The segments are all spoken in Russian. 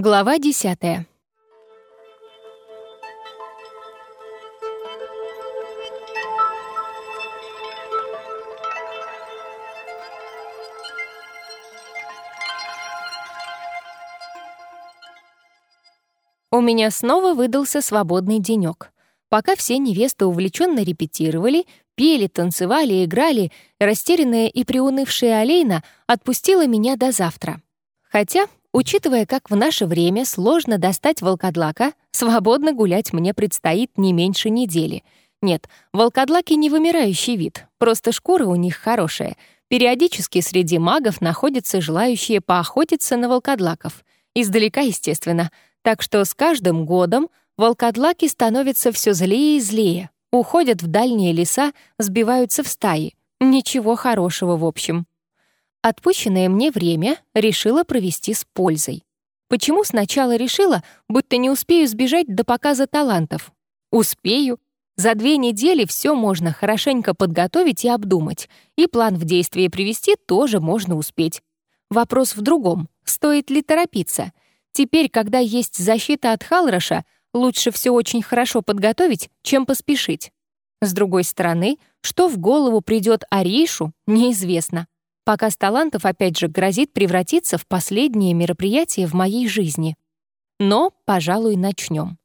Глава десятая. У меня снова выдался свободный денёк. Пока все невесты увлеченно репетировали, пели, танцевали, играли, растерянная и приунывшая Алейна отпустила меня до завтра. Хотя, учитывая, как в наше время сложно достать волкодлака, свободно гулять мне предстоит не меньше недели. Нет, волкодлаки не вымирающий вид, просто шкура у них хорошая. Периодически среди магов находятся желающие поохотиться на волкодлаков. Издалека, естественно — так что с каждым годом волкодлаки становятся все злее и злее, уходят в дальние леса, сбиваются в стаи. Ничего хорошего в общем. Отпущенное мне время решила провести с пользой. Почему сначала решила, будто не успею сбежать до показа талантов? Успею. За две недели все можно хорошенько подготовить и обдумать, и план в действие привести тоже можно успеть. Вопрос в другом. Стоит ли торопиться — Теперь, когда есть защита от Халроша, лучше все очень хорошо подготовить, чем поспешить. С другой стороны, что в голову придет Аришу, неизвестно. Пока Талантов опять же грозит превратиться в последнее мероприятие в моей жизни. Но, пожалуй, начнем.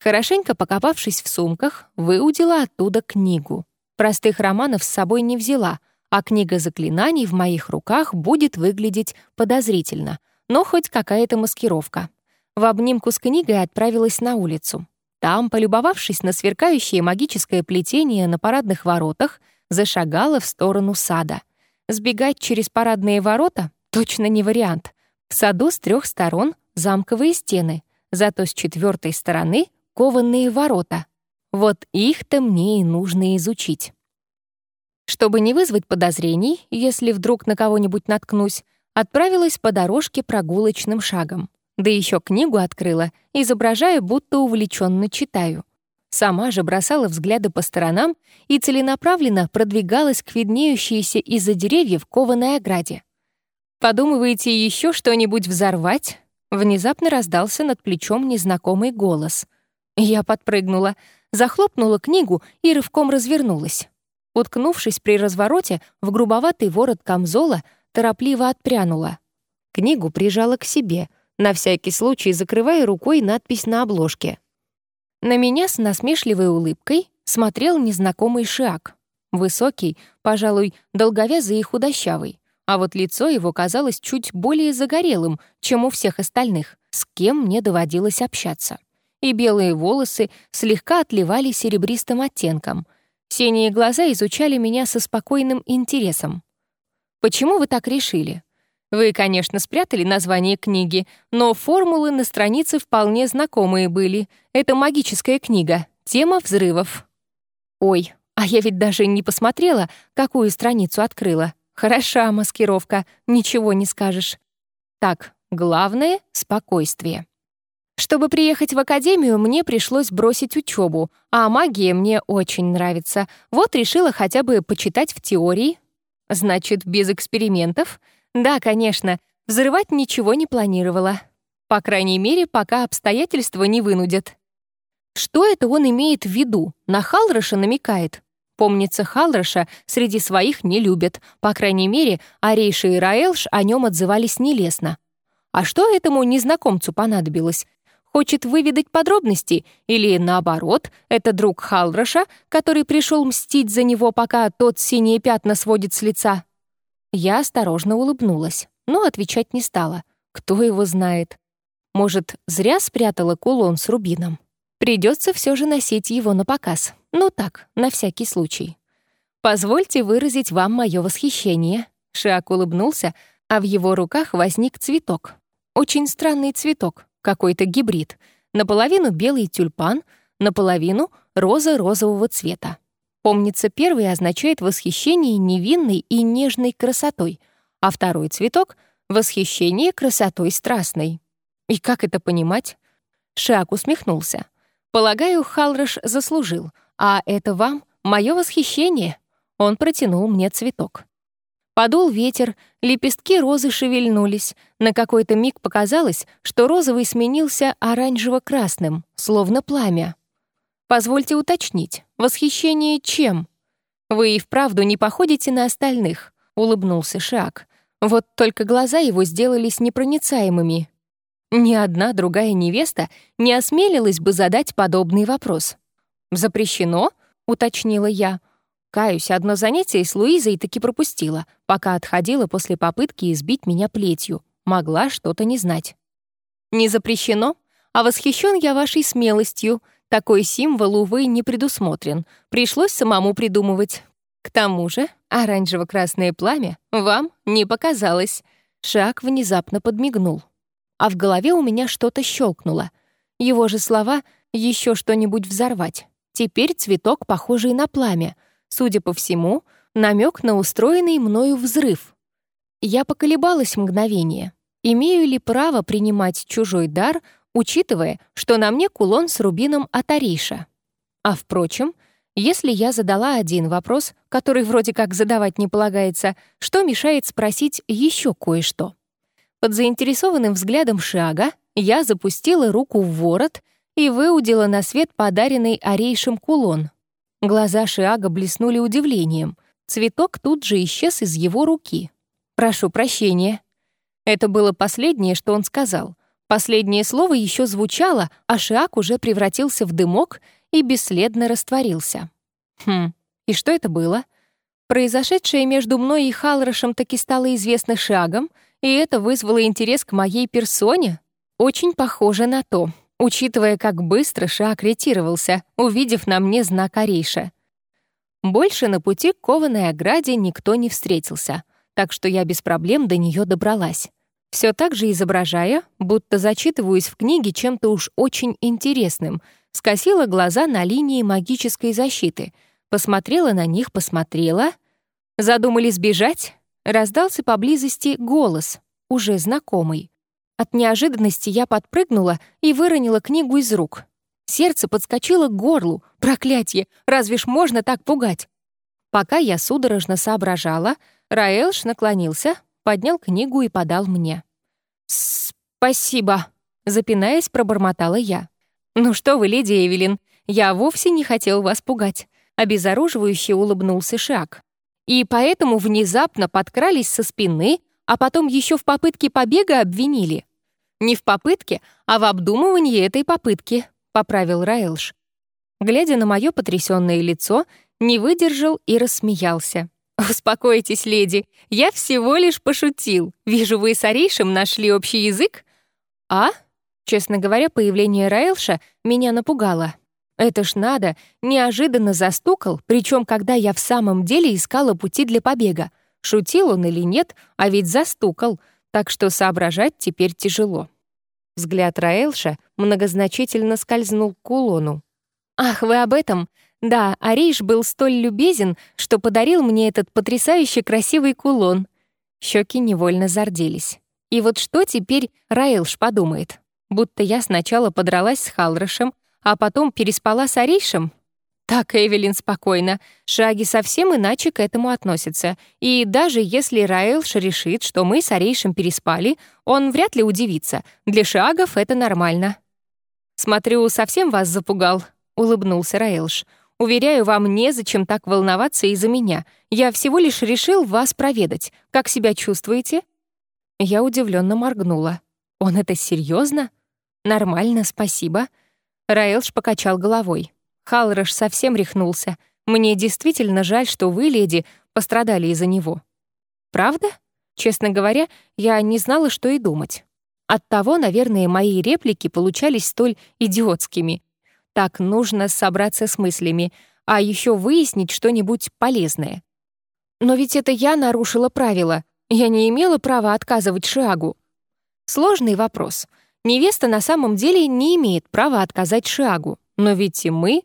Хорошенько покопавшись в сумках, выудила оттуда книгу. Простых романов с собой не взяла, а книга заклинаний в моих руках будет выглядеть подозрительно — но хоть какая-то маскировка. В обнимку с книгой отправилась на улицу. Там, полюбовавшись на сверкающее магическое плетение на парадных воротах, зашагала в сторону сада. Сбегать через парадные ворота — точно не вариант. В саду с трех сторон замковые стены, зато с четвертой стороны — кованные ворота. Вот их-то мне и нужно изучить. Чтобы не вызвать подозрений, если вдруг на кого-нибудь наткнусь, отправилась по дорожке прогулочным шагом. Да еще книгу открыла, изображая, будто увлеченно читаю. Сама же бросала взгляды по сторонам и целенаправленно продвигалась к виднеющейся из-за деревьев кованой ограде. «Подумываете еще что-нибудь взорвать?» Внезапно раздался над плечом незнакомый голос. Я подпрыгнула, захлопнула книгу и рывком развернулась. Уткнувшись при развороте в грубоватый ворот камзола, торопливо отпрянула. Книгу прижала к себе, на всякий случай закрывая рукой надпись на обложке. На меня с насмешливой улыбкой смотрел незнакомый шиак. Высокий, пожалуй, долговязый и худощавый, а вот лицо его казалось чуть более загорелым, чем у всех остальных, с кем мне доводилось общаться. И белые волосы слегка отливали серебристым оттенком. Синие глаза изучали меня со спокойным интересом. Почему вы так решили? Вы, конечно, спрятали название книги, но формулы на странице вполне знакомые были. Это магическая книга, тема взрывов. Ой, а я ведь даже не посмотрела, какую страницу открыла. Хороша маскировка, ничего не скажешь. Так, главное — спокойствие. Чтобы приехать в академию, мне пришлось бросить учебу, а магия мне очень нравится. Вот решила хотя бы почитать в теории, Значит, без экспериментов? Да, конечно, взрывать ничего не планировала. По крайней мере, пока обстоятельства не вынудят. Что это он имеет в виду? На Халроша намекает. Помнится, Халроша среди своих не любят. По крайней мере, Арейша и Раэлш о нем отзывались нелестно. А что этому незнакомцу понадобилось? Хочет выведать подробности? Или, наоборот, это друг Халроша, который пришел мстить за него, пока тот синие пятна сводит с лица? Я осторожно улыбнулась, но отвечать не стала. Кто его знает? Может, зря спрятала кулон с рубином? Придется все же носить его на показ. Ну так, на всякий случай. «Позвольте выразить вам мое восхищение». Шиак улыбнулся, а в его руках возник цветок. Очень странный цветок, какой-то гибрид. Наполовину белый тюльпан, наполовину роза розового цвета. Помнится, первый означает восхищение невинной и нежной красотой, а второй цветок — восхищение красотой страстной. И как это понимать? Шиак усмехнулся. «Полагаю, Халрош заслужил, а это вам мое восхищение». Он протянул мне цветок. Подул ветер, лепестки розы шевельнулись. На какой-то миг показалось, что розовый сменился оранжево-красным, словно пламя. Позвольте уточнить, восхищение чем? Вы и вправду не походите на остальных, улыбнулся Шак. Вот только глаза его сделались непроницаемыми. Ни одна другая невеста не осмелилась бы задать подобный вопрос. «Запрещено?» — уточнила я. Каюсь, одно занятие с Луизой таки пропустила, пока отходила после попытки избить меня плетью. Могла что-то не знать. «Не запрещено, а восхищен я вашей смелостью. Такой символ, увы, не предусмотрен. Пришлось самому придумывать. К тому же оранжево-красное пламя вам не показалось». Шаг внезапно подмигнул. А в голове у меня что-то щелкнуло. Его же слова «еще что-нибудь взорвать». Теперь цветок, похожий на пламя — Судя по всему, намек на устроенный мною взрыв. Я поколебалась мгновение. Имею ли право принимать чужой дар, учитывая, что на мне кулон с рубином от Ариша? А впрочем, если я задала один вопрос, который вроде как задавать не полагается, что мешает спросить еще кое-что? Под заинтересованным взглядом Шага я запустила руку в ворот и выудила на свет подаренный Арейшем кулон, Глаза Шиага блеснули удивлением. Цветок тут же исчез из его руки. «Прошу прощения». Это было последнее, что он сказал. Последнее слово еще звучало, а Шиак уже превратился в дымок и бесследно растворился. Хм, и что это было? Произошедшее между мной и Халрошем таки стало известно Шиагом, и это вызвало интерес к моей персоне? Очень похоже на то учитывая, как быстро Шаак ретировался, увидев на мне знак Арейша. Больше на пути к кованой ограде никто не встретился, так что я без проблем до нее добралась. Все так же изображая, будто зачитываюсь в книге чем-то уж очень интересным, скосила глаза на линии магической защиты, посмотрела на них, посмотрела. Задумали сбежать? Раздался поблизости голос, уже знакомый. От неожиданности я подпрыгнула и выронила книгу из рук. Сердце подскочило к горлу. Проклятье! Разве ж можно так пугать? Пока я судорожно соображала, Раэлш наклонился, поднял книгу и подал мне. «Спасибо», — запинаясь, пробормотала я. «Ну что вы, леди Эвелин, я вовсе не хотел вас пугать», — обезоруживающе улыбнулся Шак. «И поэтому внезапно подкрались со спины, а потом еще в попытке побега обвинили. Не в попытке, а в обдумывании этой попытки», — поправил Раэлш. Глядя на мое потрясённое лицо, не выдержал и рассмеялся. «Успокойтесь, леди, я всего лишь пошутил. Вижу, вы с Арейшем нашли общий язык». «А?» Честно говоря, появление Раэлша меня напугало. Это ж надо, неожиданно застукал, причем когда я в самом деле искала пути для побега. Шутил он или нет, а ведь застукал — так что соображать теперь тяжело. Взгляд Раэлша многозначительно скользнул к кулону. «Ах, вы об этом? Да, Ариш был столь любезен, что подарил мне этот потрясающе красивый кулон». Щеки невольно зарделись. И вот что теперь Раэлш подумает? Будто я сначала подралась с Халрошем, а потом переспала с Аришем? Так, Эвелин, спокойно. Шаги совсем иначе к этому относятся. И даже если Раэлш решит, что мы с Арейшем переспали, он вряд ли удивится. Для Шагов это нормально. «Смотрю, совсем вас запугал», — улыбнулся Раэлш. «Уверяю, вам незачем так волноваться из-за меня. Я всего лишь решил вас проведать. Как себя чувствуете?» Я удивленно моргнула. «Он это серьезно? «Нормально, спасибо». Раэлш покачал головой. Халрош совсем рехнулся. Мне действительно жаль, что вы, леди, пострадали из-за него. Правда? Честно говоря, я не знала, что и думать. Оттого, наверное, мои реплики получались столь идиотскими. Так нужно собраться с мыслями, а еще выяснить что-нибудь полезное. Но ведь это я нарушила правила. Я не имела права отказывать Шиагу. Сложный вопрос. Невеста на самом деле не имеет права отказать Шиагу. Но ведь и мы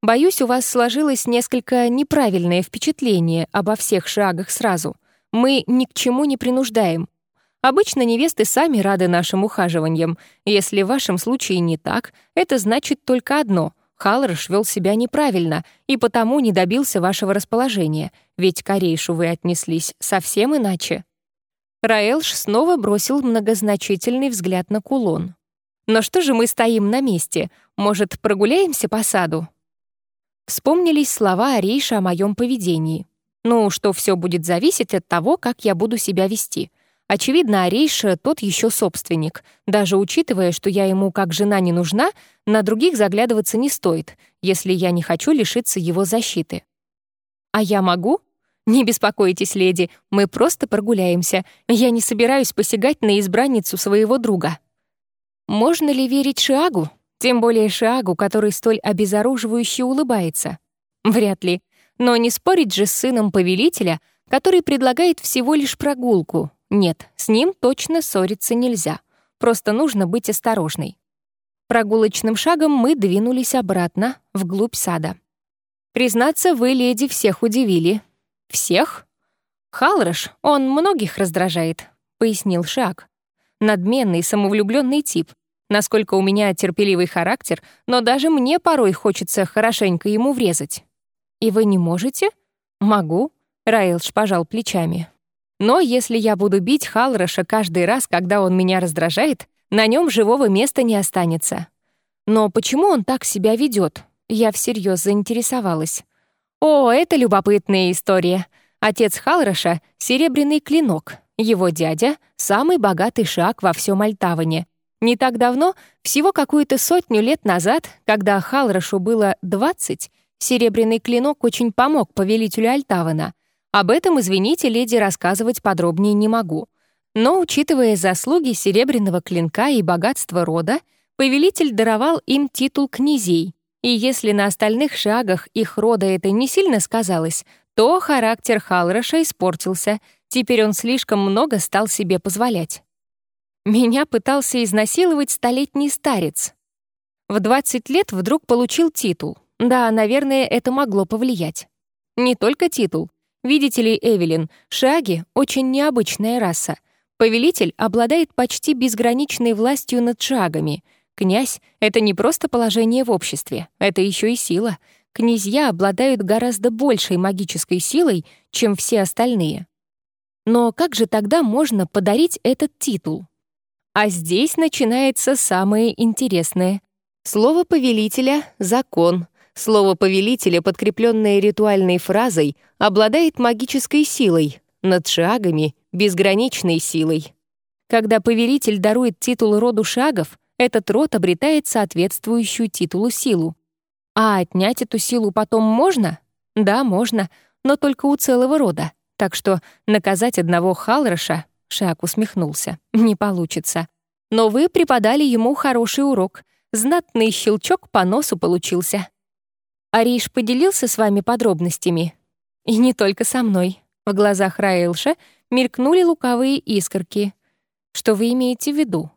Боюсь, у вас сложилось несколько неправильное впечатление обо всех шагах сразу. Мы ни к чему не принуждаем. Обычно невесты сами рады нашим ухаживаниям. Если в вашем случае не так, это значит только одно. Халрош вел себя неправильно и потому не добился вашего расположения, ведь к вы отнеслись совсем иначе». Раэлш снова бросил многозначительный взгляд на кулон. «Но что же мы стоим на месте? Может, прогуляемся по саду?» Вспомнились слова Арейша о моем поведении. Ну, что все будет зависеть от того, как я буду себя вести. Очевидно, Арейша тот еще собственник. Даже учитывая, что я ему как жена не нужна, на других заглядываться не стоит, если я не хочу лишиться его защиты. А я могу? Не беспокойтесь, леди, мы просто прогуляемся. Я не собираюсь посягать на избранницу своего друга. Можно ли верить Шиагу? Тем более Шиагу, который столь обезоруживающе улыбается. Вряд ли. Но не спорить же с сыном повелителя, который предлагает всего лишь прогулку. Нет, с ним точно ссориться нельзя. Просто нужно быть осторожной. Прогулочным шагом мы двинулись обратно, вглубь сада. Признаться, вы, леди, всех удивили. Всех? Халрош, он многих раздражает, пояснил Шаг. Надменный, самовлюбленный тип. Насколько у меня терпеливый характер, но даже мне порой хочется хорошенько ему врезать. «И вы не можете?» «Могу», — Раилш пожал плечами. «Но если я буду бить Халроша каждый раз, когда он меня раздражает, на нем живого места не останется. Но почему он так себя ведет? Я всерьез заинтересовалась. О, это любопытная история. Отец Халроша — серебряный клинок. Его дядя — самый богатый шаг во всем Альтаване. Не так давно, всего какую-то сотню лет назад, когда Халрошу было 20, Серебряный клинок очень помог повелителю Альтавана. Об этом, извините, леди, рассказывать подробнее не могу. Но, учитывая заслуги серебряного клинка и богатство рода, повелитель даровал им титул князей. И если на остальных шагах их рода это не сильно сказалось, то характер Халроша испортился. Теперь он слишком много стал себе позволять. Меня пытался изнасиловать столетний старец. В 20 лет вдруг получил титул — да, наверное, это могло повлиять. Не только титул. Видите ли, Эвелин, шаги — очень необычная раса. Повелитель обладает почти безграничной властью над шагами. Князь — это не просто положение в обществе, это еще и сила. Князья обладают гораздо большей магической силой, чем все остальные. Но как же тогда можно подарить этот титул? А здесь начинается самое интересное. Слово повелителя — закон — Слово повелителя, подкрепленное ритуальной фразой, обладает магической силой, над шагами — безграничной силой. Когда повелитель дарует титул роду шагов, этот род обретает соответствующую титулу силу. А отнять эту силу потом можно? Да, можно, но только у целого рода. Так что наказать одного Халроша, Шаг усмехнулся, не получится. Но вы преподали ему хороший урок. Знатный щелчок по носу получился. Ариш поделился с вами подробностями? И не только со мной. В глазах Раэлша мелькнули лукавые искорки. Что вы имеете в виду?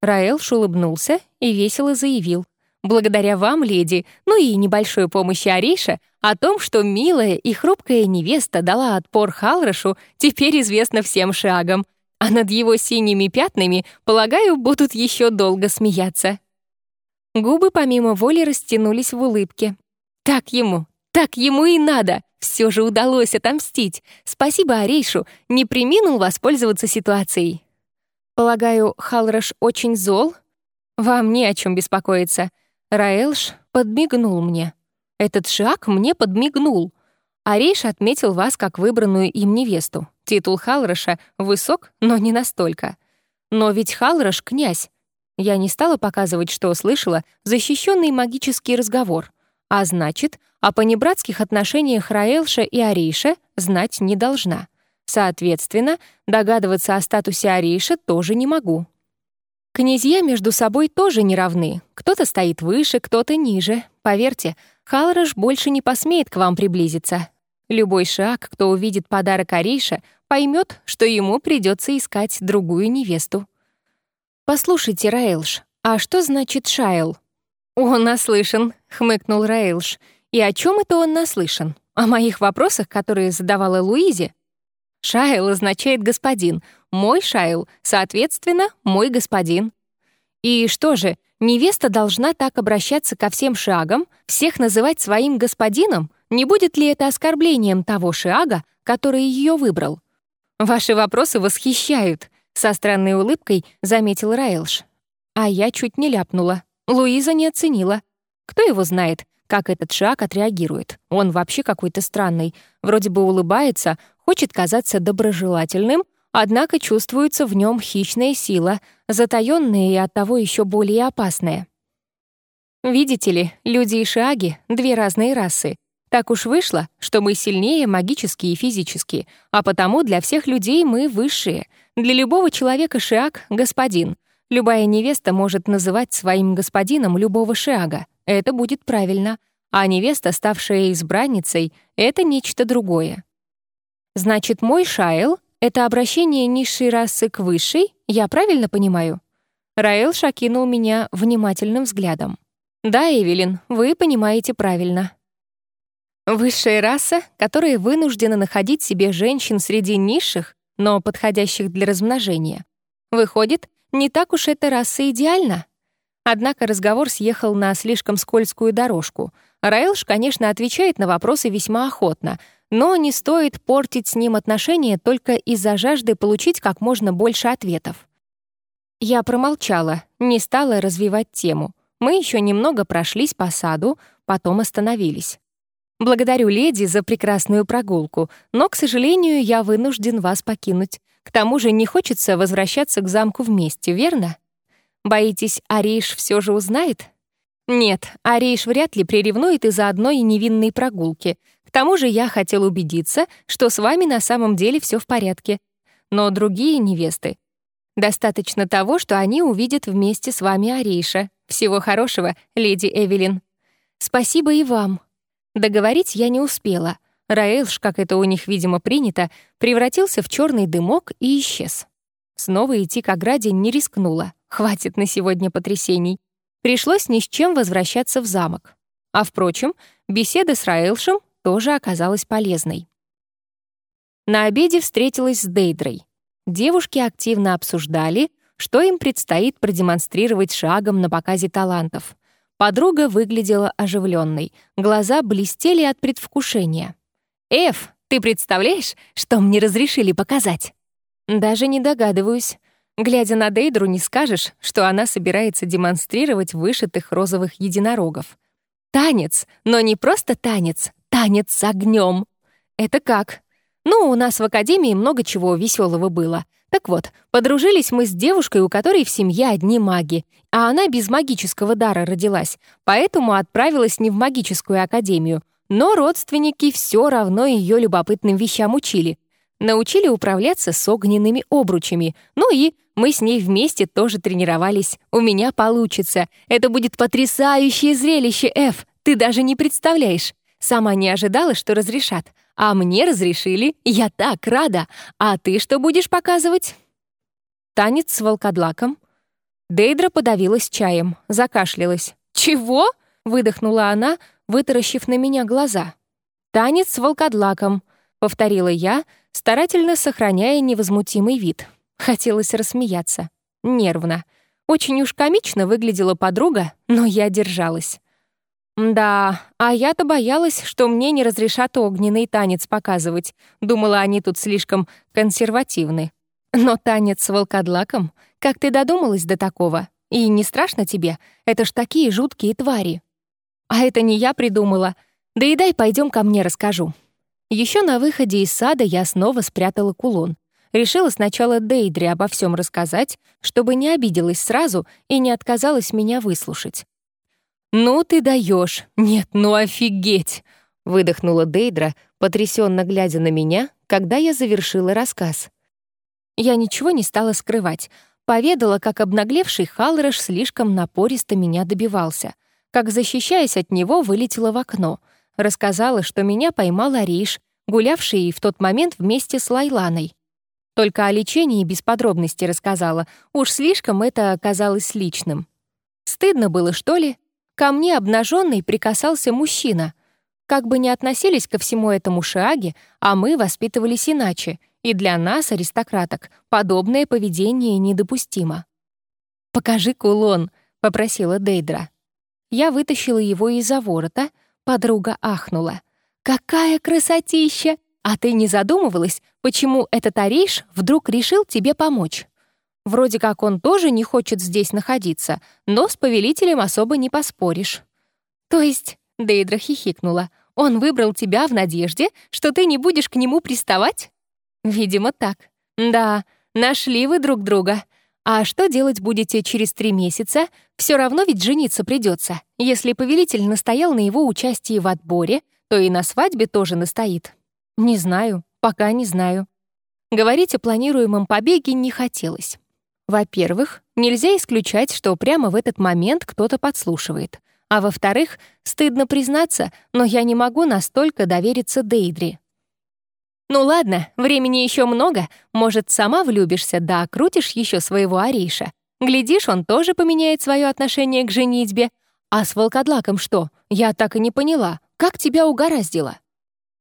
Раэлш улыбнулся и весело заявил. Благодаря вам, леди, ну и небольшой помощи Ариша, о том, что милая и хрупкая невеста дала отпор Халрошу, теперь известно всем шагом, а над его синими пятнами, полагаю, будут еще долго смеяться. Губы помимо воли растянулись в улыбке. Так ему, так ему и надо. Все же удалось отомстить. Спасибо Арейшу, не приминул воспользоваться ситуацией. Полагаю, Халрош очень зол? Вам не о чем беспокоиться. Раэлш подмигнул мне. Этот шаг мне подмигнул. Арейш отметил вас как выбранную им невесту. Титул Халроша высок, но не настолько. Но ведь Халрош — князь. Я не стала показывать, что услышала, защищенный магический разговор — а значит, о понебратских отношениях Раэлша и Арейша знать не должна. Соответственно, догадываться о статусе Арейша тоже не могу. Князья между собой тоже не равны. Кто-то стоит выше, кто-то ниже. Поверьте, Халрош больше не посмеет к вам приблизиться. Любой шаг, кто увидит подарок Арейша, поймет, что ему придется искать другую невесту. «Послушайте, Раэлш, а что значит Шайл?» «Он наслышан», — хмыкнул Рейлш. «И о чем это он наслышан? О моих вопросах, которые задавала Луизе?» «Шайл означает «господин», мой Шайл, соответственно, мой господин». И что же, невеста должна так обращаться ко всем шагам, всех называть своим господином? Не будет ли это оскорблением того шага, который ее выбрал? Ваши вопросы восхищают, со странной улыбкой заметил Райлш. А я чуть не ляпнула. Луиза не оценила. Кто его знает, как этот шаг отреагирует? Он вообще какой-то странный. Вроде бы улыбается, хочет казаться доброжелательным, однако чувствуется в нем хищная сила, затаённая и оттого еще более опасная. Видите ли, люди и шаги — две разные расы. Так уж вышло, что мы сильнее магически и физически, а потому для всех людей мы высшие. Для любого человека шиак — господин. Любая невеста может называть своим господином любого шиага. Это будет правильно. А невеста, ставшая избранницей, — это нечто другое. Значит, мой Шайл — это обращение низшей расы к высшей, я правильно понимаю? Раэл шокинул меня внимательным взглядом. Да, Эвелин, вы понимаете правильно. Высшая раса, которая вынуждена находить себе женщин среди низших, но подходящих для размножения. Выходит, не так уж эта раса идеальна. Однако разговор съехал на слишком скользкую дорожку. Раэлш, конечно, отвечает на вопросы весьма охотно, но не стоит портить с ним отношения только из-за жажды получить как можно больше ответов. Я промолчала, не стала развивать тему. Мы еще немного прошлись по саду, потом остановились. Благодарю леди за прекрасную прогулку, но, к сожалению, я вынужден вас покинуть. К тому же не хочется возвращаться к замку вместе, верно? Боитесь, Ариш все же узнает? Нет, Ариш вряд ли приревнует из-за одной невинной прогулки — к тому же я хотел убедиться, что с вами на самом деле все в порядке. Но другие невесты... Достаточно того, что они увидят вместе с вами Арейша. Всего хорошего, леди Эвелин. Спасибо и вам. Договорить я не успела. Раэлш, как это у них, видимо, принято, превратился в черный дымок и исчез. Снова идти к ограде не рискнула. Хватит на сегодня потрясений. Пришлось ни с чем возвращаться в замок. А, впрочем, беседа с Раэлшем тоже оказалась полезной. На обеде встретилась с Дейдрой. Девушки активно обсуждали, что им предстоит продемонстрировать шагом на показе талантов. Подруга выглядела оживленной, глаза блестели от предвкушения. «Эф, ты представляешь, что мне разрешили показать?» «Даже не догадываюсь. Глядя на Дейдру, не скажешь, что она собирается демонстрировать вышитых розовых единорогов. Танец, но не просто танец, танец с огнем. Это как? Ну, у нас в академии много чего веселого было. Так вот, подружились мы с девушкой, у которой в семье одни маги, а она без магического дара родилась, поэтому отправилась не в магическую академию. Но родственники все равно ее любопытным вещам учили. Научили управляться с огненными обручами. Ну и мы с ней вместе тоже тренировались. У меня получится. Это будет потрясающее зрелище, Эф. Ты даже не представляешь. Сама не ожидала, что разрешат. А мне разрешили, я так рада. А ты что будешь показывать? Танец с волкодлаком. Дейдра подавилась чаем, закашлялась. «Чего?» — выдохнула она, вытаращив на меня глаза. «Танец с волкодлаком», — повторила я, старательно сохраняя невозмутимый вид. Хотелось рассмеяться. Нервно. Очень уж комично выглядела подруга, но я держалась. Да, а я-то боялась, что мне не разрешат огненный танец показывать. Думала, они тут слишком консервативны. Но танец с волкодлаком? Как ты додумалась до такого? И не страшно тебе? Это ж такие жуткие твари. А это не я придумала. Да и дай пойдем ко мне расскажу. Еще на выходе из сада я снова спрятала кулон. Решила сначала Дейдре обо всем рассказать, чтобы не обиделась сразу и не отказалась меня выслушать. «Ну ты даешь! Нет, ну офигеть!» — выдохнула Дейдра, потрясенно глядя на меня, когда я завершила рассказ. Я ничего не стала скрывать. Поведала, как обнаглевший Халрош слишком напористо меня добивался, как, защищаясь от него, вылетела в окно. Рассказала, что меня поймал Ариш, гулявший в тот момент вместе с Лайланой. Только о лечении без подробностей рассказала. Уж слишком это оказалось личным. Стыдно было, что ли? Ко мне обнаженный прикасался мужчина. Как бы ни относились ко всему этому шаге, а мы воспитывались иначе, и для нас, аристократок, подобное поведение недопустимо. «Покажи кулон», — попросила Дейдра. Я вытащила его из-за ворота, подруга ахнула. «Какая красотища! А ты не задумывалась, почему этот Ариш вдруг решил тебе помочь?» Вроде как он тоже не хочет здесь находиться, но с повелителем особо не поспоришь. То есть, Дейдра хихикнула, он выбрал тебя в надежде, что ты не будешь к нему приставать? Видимо, так. Да, нашли вы друг друга. А что делать будете через три месяца? Все равно ведь жениться придется. Если повелитель настоял на его участии в отборе, то и на свадьбе тоже настоит. Не знаю, пока не знаю. Говорить о планируемом побеге не хотелось. Во-первых, нельзя исключать, что прямо в этот момент кто-то подслушивает. А во-вторых, стыдно признаться, но я не могу настолько довериться Дейдри. Ну ладно, времени еще много, может, сама влюбишься, да крутишь еще своего Ариша. Глядишь, он тоже поменяет свое отношение к женитьбе. А с волкодлаком что? Я так и не поняла. Как тебя угораздило?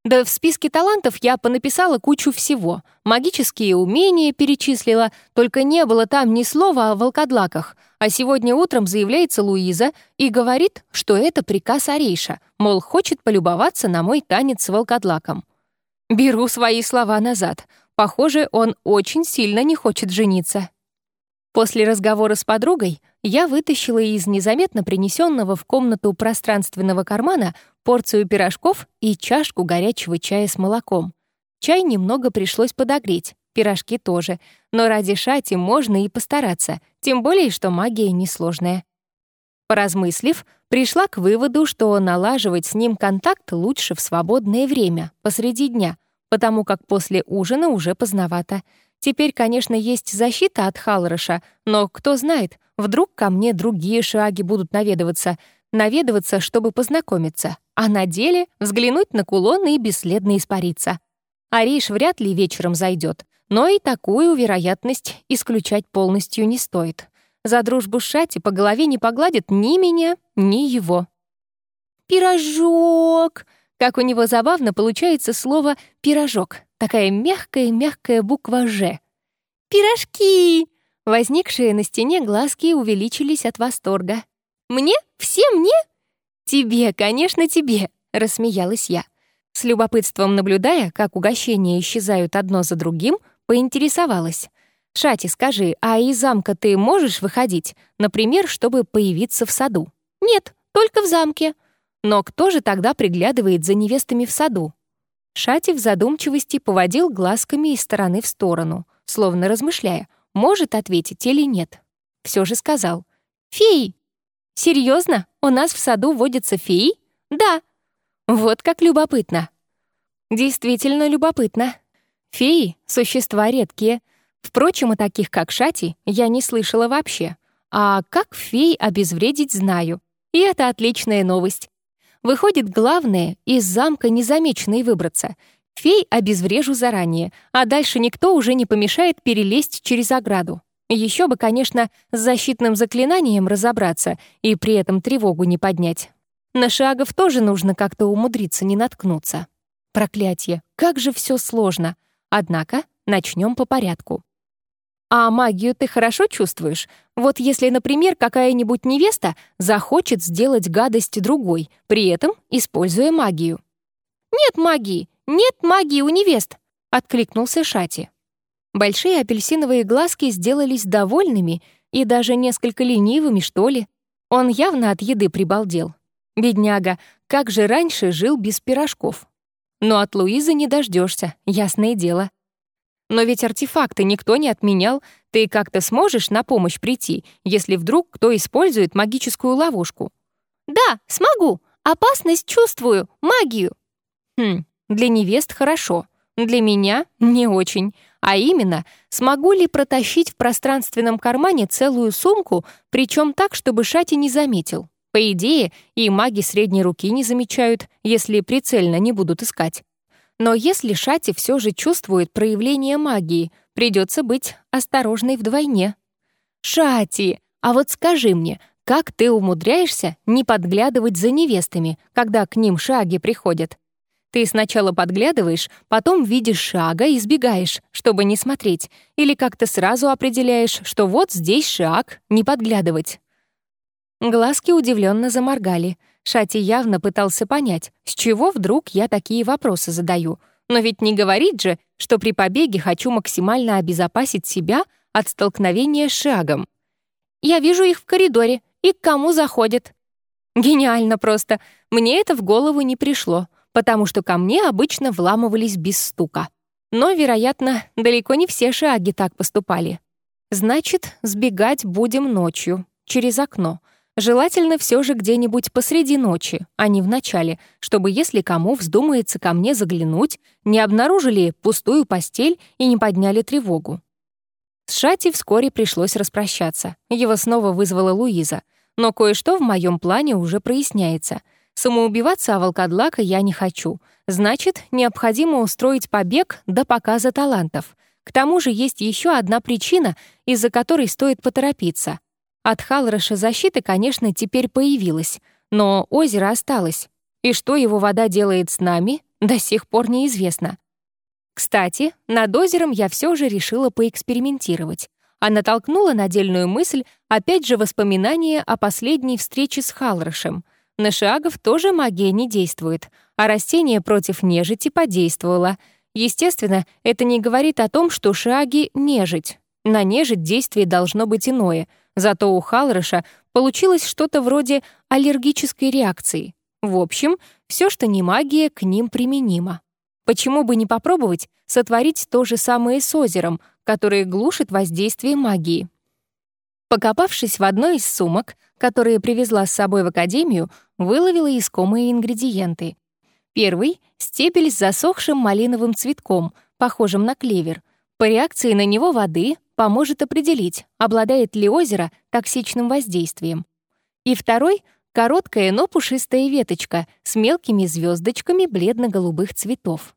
Да в списке талантов я понаписала кучу всего. Магические умения перечислила, только не было там ни слова о волкодлаках. А сегодня утром заявляется Луиза и говорит, что это приказ Арейша, мол, хочет полюбоваться на мой танец с волкодлаком. Беру свои слова назад. Похоже, он очень сильно не хочет жениться. После разговора с подругой я вытащила из незаметно принесенного в комнату пространственного кармана порцию пирожков и чашку горячего чая с молоком. Чай немного пришлось подогреть, пирожки тоже, но ради шати можно и постараться, тем более, что магия несложная. Поразмыслив, пришла к выводу, что налаживать с ним контакт лучше в свободное время, посреди дня, потому как после ужина уже поздновато — Теперь, конечно, есть защита от Халроша, но кто знает, вдруг ко мне другие шаги будут наведываться, наведываться, чтобы познакомиться, а на деле взглянуть на кулон и бесследно испариться. Ариш вряд ли вечером зайдет, но и такую вероятность исключать полностью не стоит. За дружбу Шати по голове не погладят ни меня, ни его. «Пирожок!» Как у него забавно получается слово «пирожок». Такая мягкая-мягкая буква «Ж». «Пирожки!» Возникшие на стене глазки увеличились от восторга. «Мне? Все мне?» «Тебе, конечно, тебе!» — рассмеялась я. С любопытством наблюдая, как угощения исчезают одно за другим, поинтересовалась. «Шати, скажи, а из замка ты можешь выходить, например, чтобы появиться в саду?» «Нет, только в замке». «Но кто же тогда приглядывает за невестами в саду?» Шати в задумчивости поводил глазками из стороны в сторону, словно размышляя, может ответить или нет. Все же сказал. «Феи!» «Серьезно? У нас в саду водятся феи?» «Да». «Вот как любопытно». «Действительно любопытно. Феи — существа редкие. Впрочем, о таких, как Шати, я не слышала вообще. А как фей обезвредить, знаю. И это отличная новость. Выходит, главное — из замка незамеченной выбраться. Фей обезврежу заранее, а дальше никто уже не помешает перелезть через ограду. Еще бы, конечно, с защитным заклинанием разобраться и при этом тревогу не поднять. На шагов тоже нужно как-то умудриться не наткнуться. Проклятие, как же все сложно. Однако начнем по порядку. А магию ты хорошо чувствуешь? Вот если, например, какая-нибудь невеста захочет сделать гадость другой, при этом используя магию. «Нет магии! Нет магии у невест!» — откликнулся Шати. Большие апельсиновые глазки сделались довольными и даже несколько ленивыми, что ли. Он явно от еды прибалдел. Бедняга, как же раньше жил без пирожков. Но от Луизы не дождешься, ясное дело. Но ведь артефакты никто не отменял. Ты как-то сможешь на помощь прийти, если вдруг кто использует магическую ловушку? Да, смогу. Опасность чувствую, магию. Хм, для невест хорошо. Для меня не очень. А именно, смогу ли протащить в пространственном кармане целую сумку, причем так, чтобы Шати не заметил? По идее, и маги средней руки не замечают, если прицельно не будут искать. Но если Шати все же чувствует проявление магии, придется быть осторожной вдвойне. «Шати, а вот скажи мне, как ты умудряешься не подглядывать за невестами, когда к ним шаги приходят? Ты сначала подглядываешь, потом видишь шага и сбегаешь, чтобы не смотреть, или как-то сразу определяешь, что вот здесь шаг, не подглядывать. Глазки удивленно заморгали. Шати явно пытался понять, с чего вдруг я такие вопросы задаю. Но ведь не говорит же, что при побеге хочу максимально обезопасить себя от столкновения с шагом. Я вижу их в коридоре, и к кому заходят. Гениально просто. Мне это в голову не пришло потому что ко мне обычно вламывались без стука. Но, вероятно, далеко не все шаги так поступали. Значит, сбегать будем ночью, через окно. Желательно все же где-нибудь посреди ночи, а не в начале, чтобы, если кому вздумается ко мне заглянуть, не обнаружили пустую постель и не подняли тревогу. С Шати вскоре пришлось распрощаться. Его снова вызвала Луиза. Но кое-что в моем плане уже проясняется — Самоубиваться о волкодлака я не хочу. Значит, необходимо устроить побег до показа талантов. К тому же есть еще одна причина, из-за которой стоит поторопиться. От Халроша защиты, конечно, теперь появилась, но озеро осталось. И что его вода делает с нами, до сих пор неизвестно. Кстати, над озером я все же решила поэкспериментировать, а натолкнула на дельную мысль опять же воспоминания о последней встрече с Халрошем — на шиагов тоже магия не действует, а растение против нежити подействовало. Естественно, это не говорит о том, что шиаги — нежить. На нежить действие должно быть иное, зато у Халроша получилось что-то вроде аллергической реакции. В общем, все, что не магия, к ним применимо. Почему бы не попробовать сотворить то же самое с озером, которое глушит воздействие магии? Покопавшись в одной из сумок, которые привезла с собой в академию, выловила искомые ингредиенты. Первый — стебель с засохшим малиновым цветком, похожим на клевер. По реакции на него воды поможет определить, обладает ли озеро токсичным воздействием. И второй — короткая, но пушистая веточка с мелкими звездочками бледно-голубых цветов.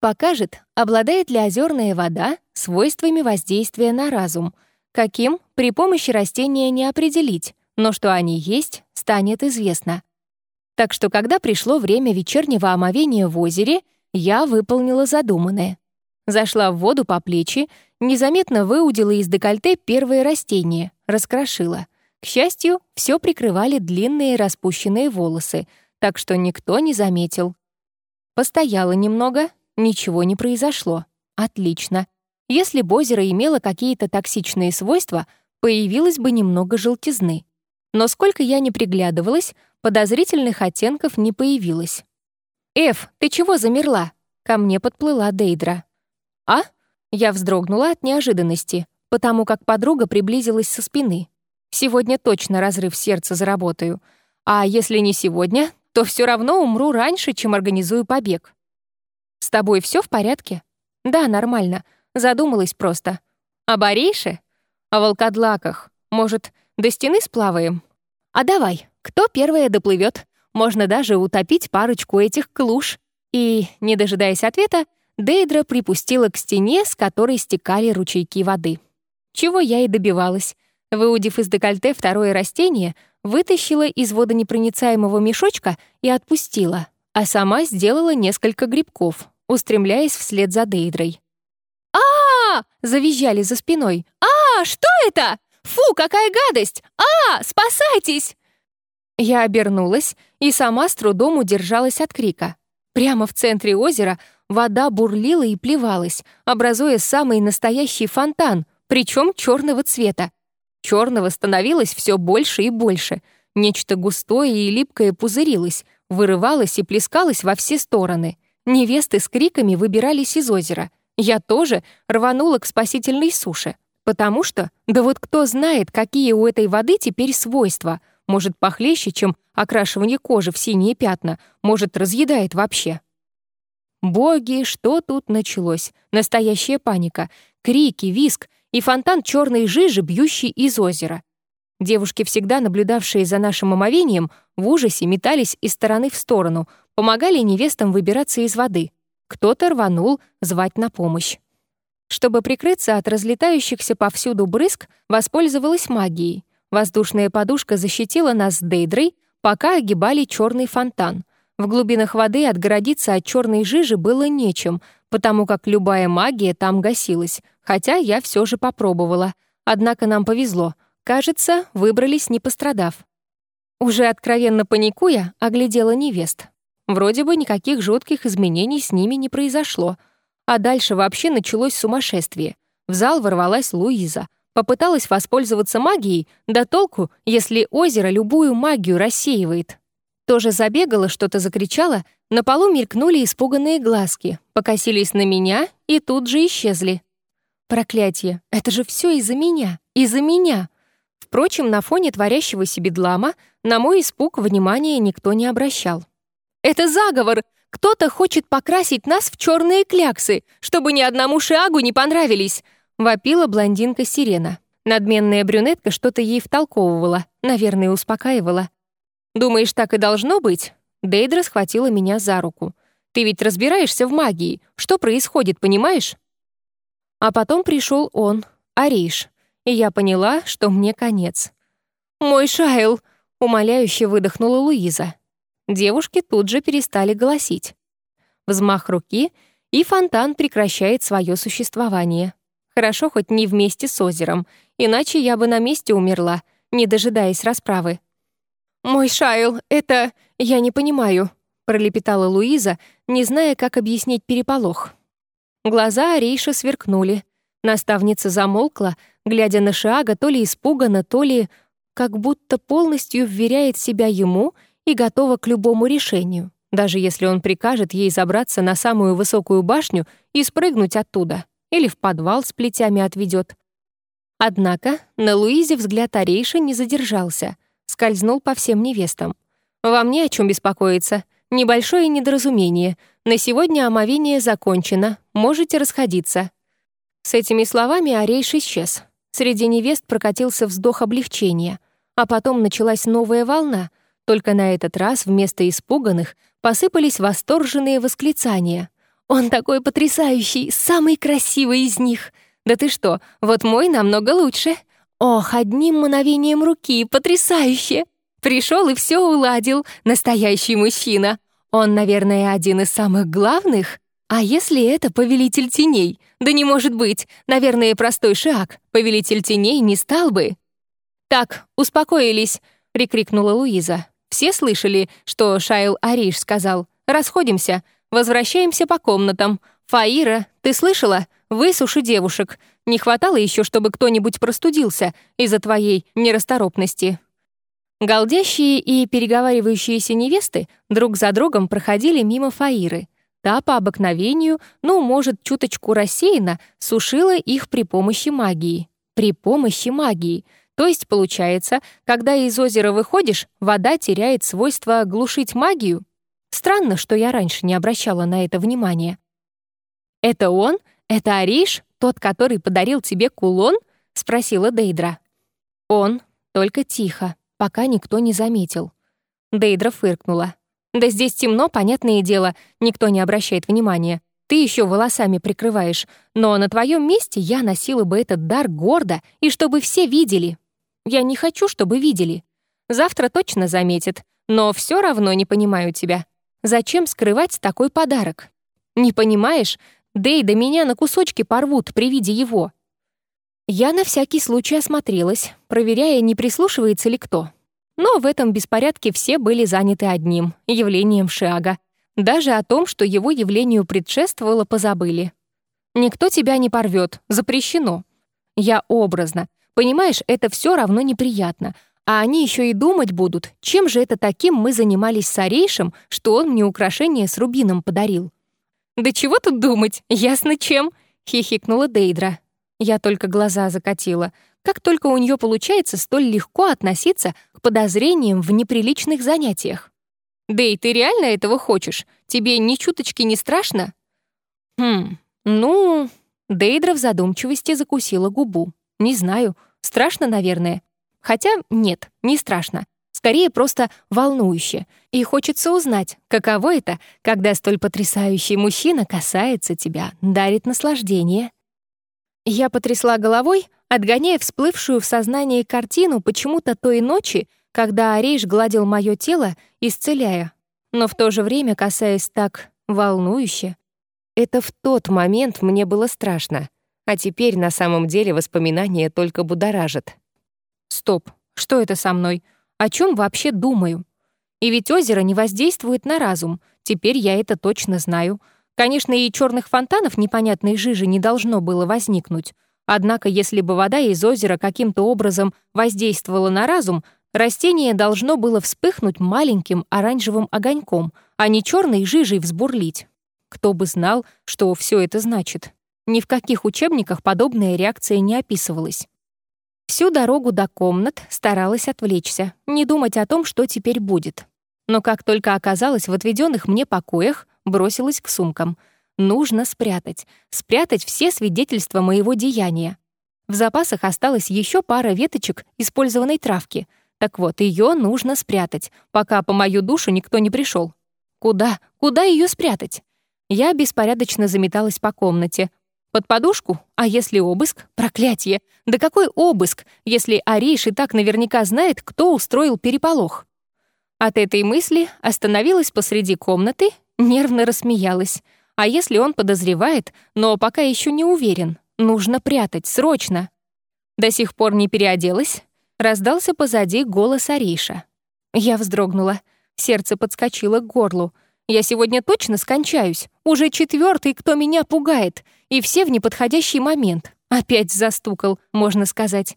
Покажет, обладает ли озерная вода свойствами воздействия на разум. Каким, при помощи растения не определить, но что они есть, станет известно. Так что, когда пришло время вечернего омовения в озере, я выполнила задуманное. Зашла в воду по плечи, незаметно выудила из декольте первое растение, раскрошила. К счастью, все прикрывали длинные распущенные волосы, так что никто не заметил. Постояла немного, ничего не произошло. Отлично. Если бы озеро имело какие-то токсичные свойства, появилось бы немного желтизны. Но сколько я не приглядывалась, подозрительных оттенков не появилось. «Эф, ты чего замерла?» Ко мне подплыла Дейдра. «А?» Я вздрогнула от неожиданности, потому как подруга приблизилась со спины. «Сегодня точно разрыв сердца заработаю. А если не сегодня, то все равно умру раньше, чем организую побег». «С тобой все в порядке?» «Да, нормально. Задумалась просто. О Борейше? О волкодлаках. Может, до стены сплаваем? А давай, кто первая доплывет? Можно даже утопить парочку этих клуш. И, не дожидаясь ответа, Дейдра припустила к стене, с которой стекали ручейки воды. Чего я и добивалась. Выудив из декольте второе растение, вытащила из водонепроницаемого мешочка и отпустила, а сама сделала несколько грибков, устремляясь вслед за Дейдрой. а, -а, -а завизжали за спиной. «А, что это?» «Фу, какая гадость! А, спасайтесь!» Я обернулась и сама с трудом удержалась от крика. Прямо в центре озера вода бурлила и плевалась, образуя самый настоящий фонтан, причем черного цвета. Черного становилось все больше и больше. Нечто густое и липкое пузырилось, вырывалось и плескалось во все стороны. Невесты с криками выбирались из озера. Я тоже рванула к спасительной суше. Потому что, да вот кто знает, какие у этой воды теперь свойства. Может, похлеще, чем окрашивание кожи в синие пятна. Может, разъедает вообще. Боги, что тут началось? Настоящая паника. Крики, виск и фонтан черной жижи, бьющий из озера. Девушки, всегда наблюдавшие за нашим омовением, в ужасе метались из стороны в сторону, помогали невестам выбираться из воды. Кто-то рванул звать на помощь. Чтобы прикрыться от разлетающихся повсюду брызг, воспользовалась магией. Воздушная подушка защитила нас с Дейдрой, пока огибали черный фонтан. В глубинах воды отгородиться от черной жижи было нечем, потому как любая магия там гасилась, хотя я все же попробовала. Однако нам повезло. Кажется, выбрались, не пострадав. Уже откровенно паникуя, оглядела невест. Вроде бы никаких жутких изменений с ними не произошло. А дальше вообще началось сумасшествие. В зал ворвалась Луиза. Попыталась воспользоваться магией, да толку, если озеро любую магию рассеивает. Тоже забегала, что-то закричала, на полу мелькнули испуганные глазки, покосились на меня и тут же исчезли. Проклятие, это же все из-за меня, из-за меня. Впрочем, на фоне творящегося бедлама на мой испуг внимания никто не обращал. «Это заговор! Кто-то хочет покрасить нас в черные кляксы, чтобы ни одному шиагу не понравились!» — вопила блондинка Сирена. Надменная брюнетка что-то ей втолковывала, наверное, успокаивала. «Думаешь, так и должно быть?» Дейдра схватила меня за руку. «Ты ведь разбираешься в магии. Что происходит, понимаешь?» А потом пришел он, Ариш и я поняла, что мне конец. «Мой Шайл!» — умоляюще выдохнула Луиза. Девушки тут же перестали голосить. Взмах руки, и фонтан прекращает свое существование. Хорошо хоть не вместе с озером, иначе я бы на месте умерла, не дожидаясь расправы. «Мой Шайл, это... я не понимаю», — пролепетала Луиза, не зная, как объяснить переполох. Глаза Арейша сверкнули. Наставница замолкла, глядя на Шиага то ли испуганно, то ли как будто полностью вверяет себя ему и готова к любому решению, даже если он прикажет ей забраться на самую высокую башню и спрыгнуть оттуда, или в подвал с плетями отведет. Однако на Луизе взгляд Орейши не задержался, скользнул по всем невестам. «Вам не о чем беспокоиться. Небольшое недоразумение. На сегодня омовение закончено. Можете расходиться». С этими словами Орейш исчез. Среди невест прокатился вздох облегчения, а потом началась новая волна, только на этот раз вместо испуганных посыпались восторженные восклицания. «Он такой потрясающий, самый красивый из них! Да ты что, вот мой намного лучше! Ох, одним мановением руки, потрясающе! Пришел и все уладил, настоящий мужчина! Он, наверное, один из самых главных!» А если это повелитель теней? Да не может быть. Наверное, простой шаг. Повелитель теней не стал бы. Так, успокоились, прикрикнула Луиза. Все слышали, что Шайл Ариш сказал. Расходимся, возвращаемся по комнатам. Фаира, ты слышала? Высуши девушек. Не хватало еще, чтобы кто-нибудь простудился из-за твоей нерасторопности. Галдящие и переговаривающиеся невесты друг за другом проходили мимо Фаиры — Та по обыкновению, ну, может, чуточку рассеяна, сушила их при помощи магии. При помощи магии. То есть, получается, когда из озера выходишь, вода теряет свойство глушить магию? Странно, что я раньше не обращала на это внимания. «Это он? Это Ариш? Тот, который подарил тебе кулон?» — спросила Дейдра. «Он, только тихо, пока никто не заметил». Дейдра фыркнула. Да здесь темно, понятное дело, никто не обращает внимания. Ты еще волосами прикрываешь, но на твоем месте я носила бы этот дар гордо и чтобы все видели. Я не хочу, чтобы видели. Завтра точно заметят, но все равно не понимаю тебя. Зачем скрывать такой подарок? Не понимаешь? Дейда меня на кусочки порвут при виде его. Я на всякий случай осмотрелась, проверяя, не прислушивается ли кто. Но в этом беспорядке все были заняты одним — явлением Шиага. Даже о том, что его явлению предшествовало, позабыли. «Никто тебя не порвет, запрещено». Я образно. Понимаешь, это все равно неприятно. А они еще и думать будут, чем же это таким мы занимались с Орейшем, что он мне украшение с рубином подарил. «Да чего тут думать? Ясно чем!» — хихикнула Дейдра. Я только глаза закатила. Как только у нее получается столь легко относиться к подозрениям в неприличных занятиях. «Дэй, ты реально этого хочешь? Тебе ни чуточки не страшно?» «Хм, ну...» Дейдра в задумчивости закусила губу. «Не знаю. Страшно, наверное. Хотя нет, не страшно. Скорее, просто волнующе. И хочется узнать, каково это, когда столь потрясающий мужчина касается тебя, дарит наслаждение». Я потрясла головой, отгоняя всплывшую в сознании картину почему-то той ночи, когда Арейш гладил мое тело, исцеляя. но в то же время касаясь так волнующе. Это в тот момент мне было страшно, а теперь на самом деле воспоминания только будоражат. Стоп, что это со мной? О чем вообще думаю? И ведь озеро не воздействует на разум, теперь я это точно знаю. Конечно, и черных фонтанов непонятной жижи не должно было возникнуть. Однако, если бы вода из озера каким-то образом воздействовала на разум, растение должно было вспыхнуть маленьким оранжевым огоньком, а не черной жижей взбурлить. Кто бы знал, что все это значит. Ни в каких учебниках подобная реакция не описывалась. Всю дорогу до комнат старалась отвлечься, не думать о том, что теперь будет. Но как только оказалась в отведенных мне покоях, бросилась к сумкам. Нужно спрятать. Спрятать все свидетельства моего деяния. В запасах осталась еще пара веточек использованной травки. Так вот, ее нужно спрятать, пока по мою душу никто не пришел. Куда? Куда ее спрятать? Я беспорядочно заметалась по комнате. Под подушку? А если обыск? Проклятие! Да какой обыск, если Ариш и так наверняка знает, кто устроил переполох? От этой мысли остановилась посреди комнаты, нервно рассмеялась. А если он подозревает, но пока еще не уверен? Нужно прятать, срочно. До сих пор не переоделась. Раздался позади голос Ариша. Я вздрогнула. Сердце подскочило к горлу. Я сегодня точно скончаюсь. Уже четвертый, кто меня пугает. И все в неподходящий момент. Опять застукал, можно сказать.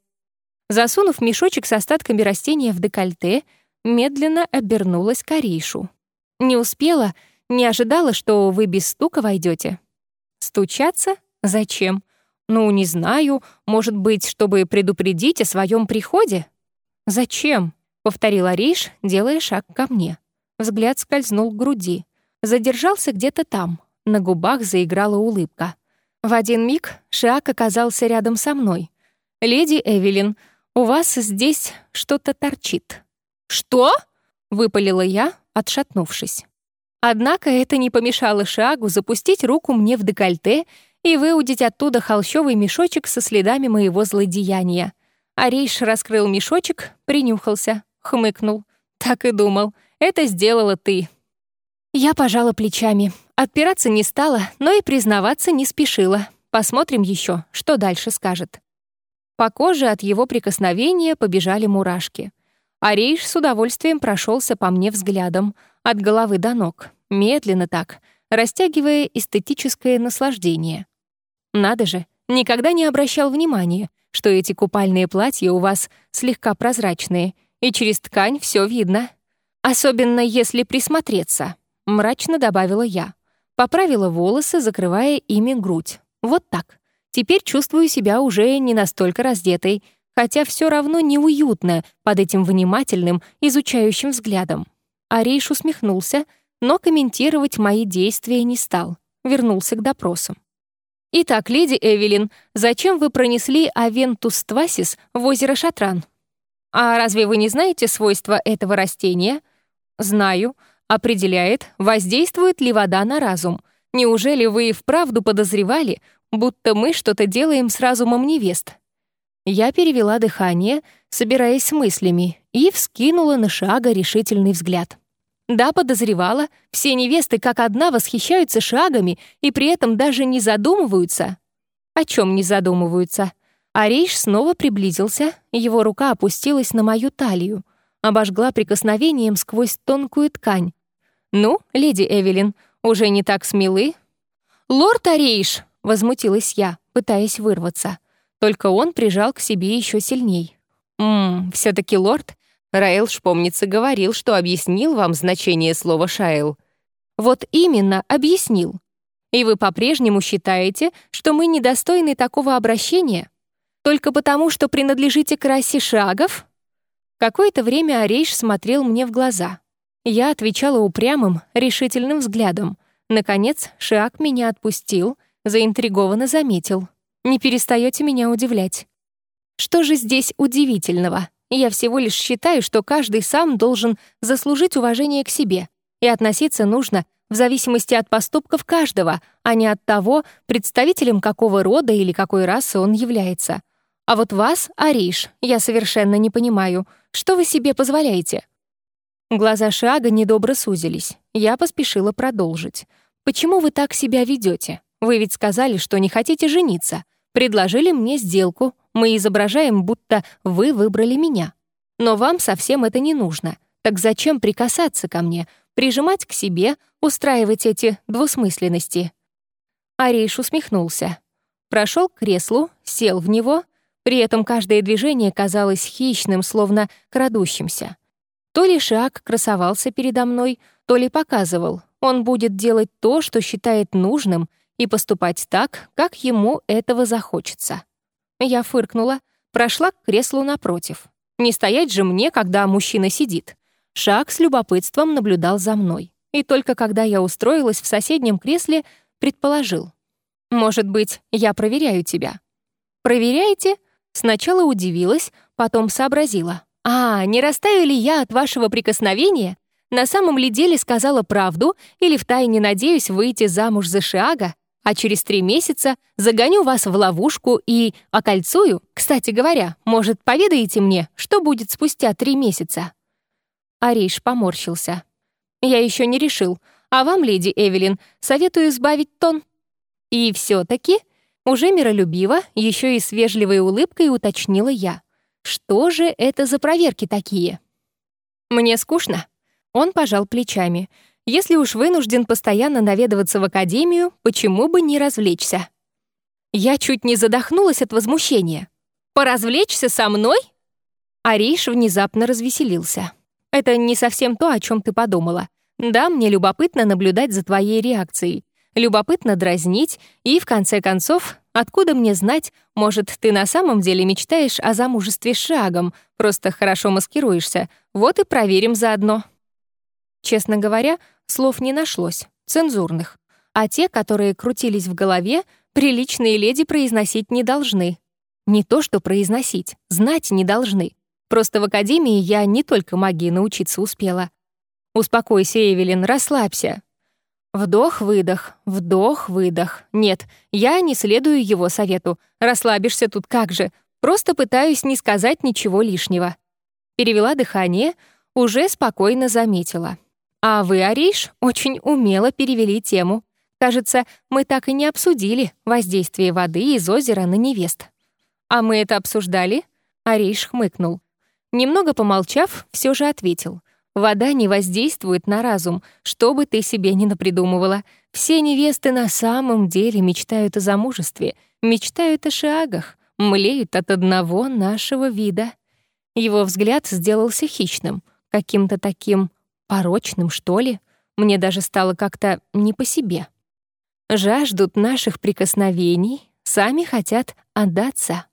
Засунув мешочек с остатками растения в декольте, медленно обернулась к Аришу. Не успела, не ожидала, что вы без стука войдете. Стучаться? Зачем? Ну, не знаю, может быть, чтобы предупредить о своем приходе? Зачем? повторила Риш, делая шаг ко мне. Взгляд скользнул к груди. Задержался где-то там. На губах заиграла улыбка. В один миг Шиак оказался рядом со мной. «Леди Эвелин, у вас здесь что-то торчит». «Что?» — выпалила я, отшатнувшись. Однако это не помешало Шиагу запустить руку мне в декольте и выудить оттуда холщовый мешочек со следами моего злодеяния. Арейш раскрыл мешочек, принюхался, хмыкнул. Так и думал — это сделала ты». Я пожала плечами. Отпираться не стала, но и признаваться не спешила. Посмотрим еще, что дальше скажет. По коже от его прикосновения побежали мурашки. Арейш с удовольствием прошелся по мне взглядом, от головы до ног, медленно так, растягивая эстетическое наслаждение. Надо же, никогда не обращал внимания, что эти купальные платья у вас слегка прозрачные, и через ткань все видно. Особенно если присмотреться, мрачно добавила я. Поправила волосы, закрывая ими грудь. Вот так. Теперь чувствую себя уже не настолько раздетой, хотя все равно неуютно под этим внимательным, изучающим взглядом. Арейш усмехнулся, но комментировать мои действия не стал. Вернулся к допросам. «Итак, леди Эвелин, зачем вы пронесли Авентус твасис в озеро Шатран?» «А разве вы не знаете свойства этого растения?» «Знаю. Определяет, воздействует ли вода на разум. Неужели вы и вправду подозревали, будто мы что-то делаем с разумом невест?» Я перевела дыхание, собираясь с мыслями, и вскинула на шага решительный взгляд. Да, подозревала, все невесты как одна восхищаются шагами и при этом даже не задумываются. О чем не задумываются? Арейш снова приблизился, его рука опустилась на мою талию, обожгла прикосновением сквозь тонкую ткань. «Ну, леди Эвелин, уже не так смелы?» «Лорд Арейш!» — возмутилась я, пытаясь вырваться. Только он прижал к себе еще сильней. «Ммм, все таки лорд?» Раэлш, помнится, говорил, что объяснил вам значение слова «шайл». «Вот именно, объяснил. И вы по-прежнему считаете, что мы недостойны такого обращения?» Только потому, что принадлежите к расе шагов?» Какое-то время Орейш смотрел мне в глаза. Я отвечала упрямым, решительным взглядом. Наконец, Шиак меня отпустил, заинтригованно заметил. «Не перестаете меня удивлять». Что же здесь удивительного? Я всего лишь считаю, что каждый сам должен заслужить уважение к себе, и относиться нужно в зависимости от поступков каждого, а не от того, представителем какого рода или какой расы он является. А вот вас, Ариш, я совершенно не понимаю. Что вы себе позволяете?» Глаза Шиага недобро сузились. Я поспешила продолжить. «Почему вы так себя ведете? Вы ведь сказали, что не хотите жениться. Предложили мне сделку. Мы изображаем, будто вы выбрали меня. Но вам совсем это не нужно. Так зачем прикасаться ко мне, прижимать к себе, устраивать эти двусмысленности?» Арейш усмехнулся. Прошел к креслу, сел в него. При этом каждое движение казалось хищным, словно крадущимся. То ли шаг красовался передо мной, то ли показывал, он будет делать то, что считает нужным, и поступать так, как ему этого захочется. Я фыркнула, прошла к креслу напротив. Не стоять же мне, когда мужчина сидит. Шаг с любопытством наблюдал за мной. И только когда я устроилась в соседнем кресле, предположил. «Может быть, я проверяю тебя?» «Проверяете?» Сначала удивилась, потом сообразила. «А, не растаю ли я от вашего прикосновения? На самом ли деле сказала правду или втайне надеюсь выйти замуж за Шиага, а через три месяца загоню вас в ловушку и окольцую? Кстати говоря, может, поведаете мне, что будет спустя три месяца?» Ариш поморщился. «Я еще не решил. А вам, леди Эвелин, советую избавить тон». И все таки уже миролюбиво, еще и с вежливой улыбкой уточнила я. Что же это за проверки такие? Мне скучно. Он пожал плечами. Если уж вынужден постоянно наведываться в академию, почему бы не развлечься? Я чуть не задохнулась от возмущения. «Поразвлечься со мной?» Ариш внезапно развеселился. «Это не совсем то, о чем ты подумала. Да, мне любопытно наблюдать за твоей реакцией. Любопытно дразнить, и, в конце концов, откуда мне знать, может, ты на самом деле мечтаешь о замужестве шагом, просто хорошо маскируешься. Вот и проверим заодно. Честно говоря, слов не нашлось, цензурных. А те, которые крутились в голове, приличные леди произносить не должны. Не то что произносить, знать не должны. Просто в академии я не только магии научиться успела. Успокойся, Эвелин, расслабься. Вдох-выдох, вдох-выдох. Нет, я не следую его совету. Расслабишься тут как же. Просто пытаюсь не сказать ничего лишнего. Перевела дыхание, уже спокойно заметила. А вы, Ариш, очень умело перевели тему. Кажется, мы так и не обсудили воздействие воды из озера на невест. А мы это обсуждали? Ариш хмыкнул. Немного помолчав, все же ответил. Вода не воздействует на разум, что бы ты себе ни напридумывала. Все невесты на самом деле мечтают о замужестве, мечтают о шагах, млеют от одного нашего вида. Его взгляд сделался хищным, каким-то таким порочным, что ли. Мне даже стало как-то не по себе. Жаждут наших прикосновений, сами хотят отдаться.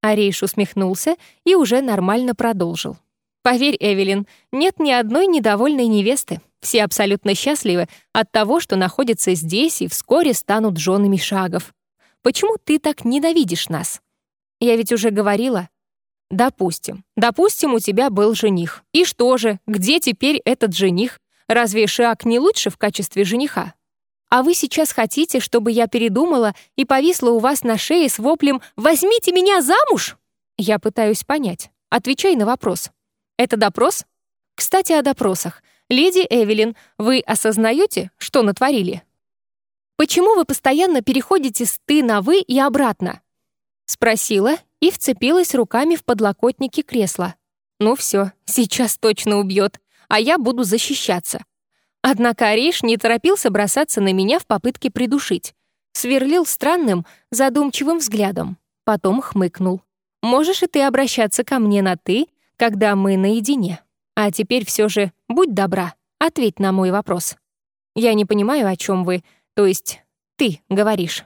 Арейш усмехнулся и уже нормально продолжил. Поверь, Эвелин, нет ни одной недовольной невесты. Все абсолютно счастливы от того, что находятся здесь и вскоре станут женами шагов. Почему ты так ненавидишь нас? Я ведь уже говорила. Допустим. Допустим, у тебя был жених. И что же, где теперь этот жених? Разве Шаг не лучше в качестве жениха? А вы сейчас хотите, чтобы я передумала и повисла у вас на шее с воплем «Возьмите меня замуж?» Я пытаюсь понять. Отвечай на вопрос. Это допрос? Кстати, о допросах. Леди Эвелин, вы осознаете, что натворили? Почему вы постоянно переходите с «ты» на «вы» и обратно? Спросила и вцепилась руками в подлокотники кресла. Ну все, сейчас точно убьет, а я буду защищаться. Однако Ариш не торопился бросаться на меня в попытке придушить. Сверлил странным, задумчивым взглядом. Потом хмыкнул. «Можешь и ты обращаться ко мне на «ты», когда мы наедине. А теперь все же, будь добра, ответь на мой вопрос. Я не понимаю, о чем вы, то есть ты говоришь.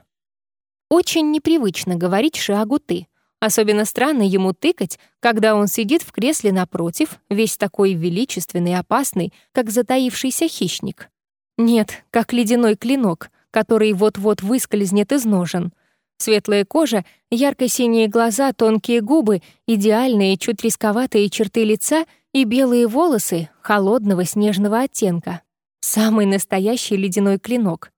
Очень непривычно говорить Шиагу «ты». Особенно странно ему тыкать, когда он сидит в кресле напротив, весь такой величественный и опасный, как затаившийся хищник. Нет, как ледяной клинок, который вот-вот выскользнет из ножен — Светлая кожа, ярко-синие глаза, тонкие губы, идеальные, чуть рисковатые черты лица и белые волосы холодного снежного оттенка. Самый настоящий ледяной клинок.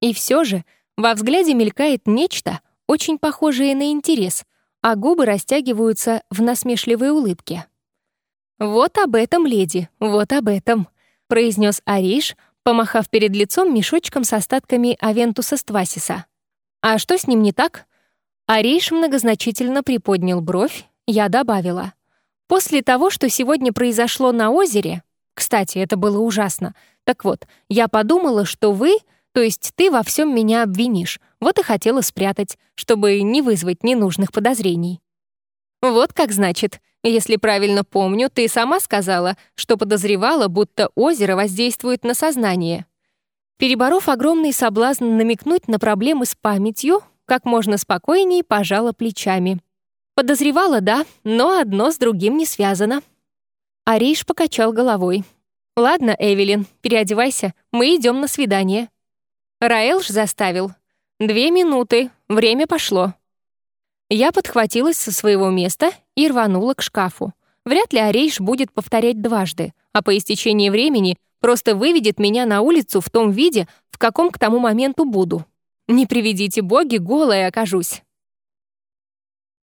И все же во взгляде мелькает нечто, очень похожее на интерес, а губы растягиваются в насмешливой улыбке. «Вот об этом, леди, вот об этом», — произнес Ариш, помахав перед лицом мешочком с остатками Авентуса Ствасиса. «А что с ним не так?» Ариш многозначительно приподнял бровь, я добавила. «После того, что сегодня произошло на озере, кстати, это было ужасно, так вот, я подумала, что вы, то есть ты во всем меня обвинишь, вот и хотела спрятать, чтобы не вызвать ненужных подозрений». «Вот как значит. Если правильно помню, ты сама сказала, что подозревала, будто озеро воздействует на сознание». Переборов огромный соблазн намекнуть на проблемы с памятью, как можно спокойнее пожала плечами. Подозревала, да, но одно с другим не связано. Ариш покачал головой. «Ладно, Эвелин, переодевайся, мы идем на свидание». Раэлш заставил. «Две минуты, время пошло». Я подхватилась со своего места и рванула к шкафу. Вряд ли Арейш будет повторять дважды, а по истечении времени просто выведет меня на улицу в том виде, в каком к тому моменту буду. Не приведите боги, голая окажусь.